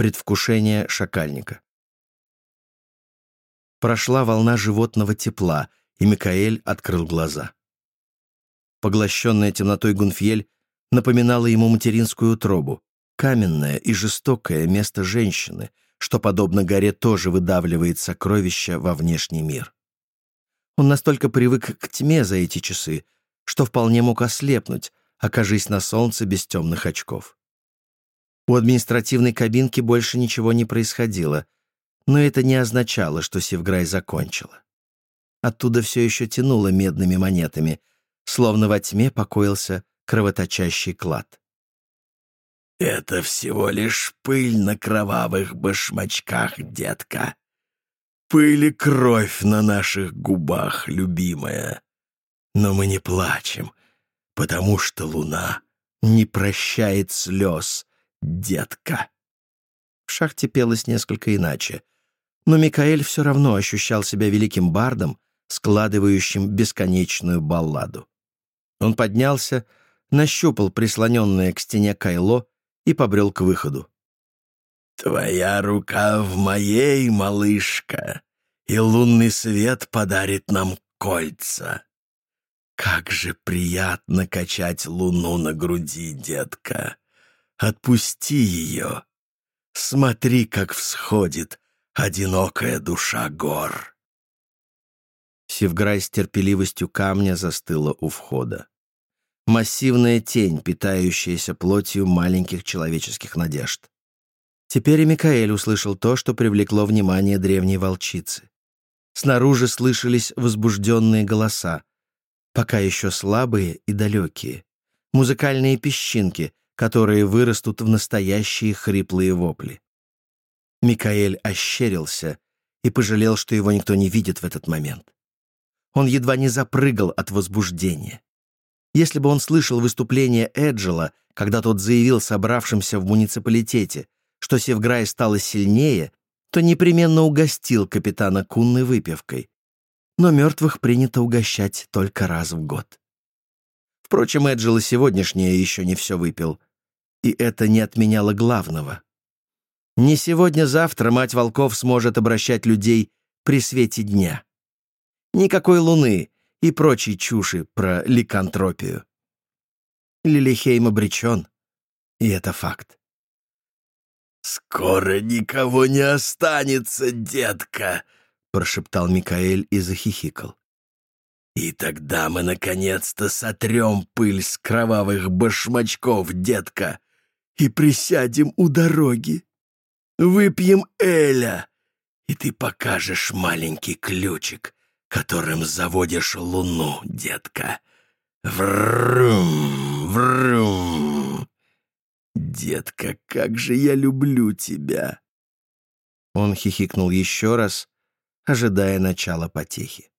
Предвкушение шакальника. Прошла волна животного тепла, и Микаэль открыл глаза. Поглощенная темнотой Гунфьель напоминала ему материнскую утробу, каменное и жестокое место женщины, что, подобно горе, тоже выдавливает сокровища во внешний мир. Он настолько привык к тьме за эти часы, что вполне мог ослепнуть, окажись на солнце без темных очков. У административной кабинки больше ничего не происходило, но это не означало, что Севграй закончила. Оттуда все еще тянуло медными монетами, словно во тьме покоился кровоточащий клад. «Это всего лишь пыль на кровавых башмачках, детка. Пыль и кровь на наших губах, любимая. Но мы не плачем, потому что луна не прощает слез, детка». В шахте пелось несколько иначе, но Микаэль все равно ощущал себя великим бардом, складывающим бесконечную балладу. Он поднялся, нащупал прислоненное к стене кайло и побрел к выходу. «Твоя рука в моей, малышка, и лунный свет подарит нам кольца. Как же приятно качать луну на груди, детка. Отпусти ее. Смотри, как всходит одинокая душа гор». Севграй с терпеливостью камня застыла у входа массивная тень, питающаяся плотью маленьких человеческих надежд. Теперь и Микаэль услышал то, что привлекло внимание древней волчицы. Снаружи слышались возбужденные голоса, пока еще слабые и далекие, музыкальные песчинки, которые вырастут в настоящие хриплые вопли. Микаэль ощерился и пожалел, что его никто не видит в этот момент. Он едва не запрыгал от возбуждения. Если бы он слышал выступление Эджела, когда тот заявил собравшимся в муниципалитете, что Севграй стала сильнее, то непременно угостил капитана кунной выпивкой. Но мертвых принято угощать только раз в год. Впрочем, Эджела сегодняшнее еще не все выпил. И это не отменяло главного. Не сегодня-завтра мать волков сможет обращать людей при свете дня. Никакой луны, и прочей чуши про ликантропию. Лилихейм обречен, и это факт. «Скоро никого не останется, детка!» — прошептал Микаэль и захихикал. «И тогда мы наконец-то сотрем пыль с кровавых башмачков, детка, и присядем у дороги. Выпьем Эля, и ты покажешь маленький ключик, которым заводишь луну, детка. Врум, врум. Детка, как же я люблю тебя. Он хихикнул еще раз, ожидая начала потехи.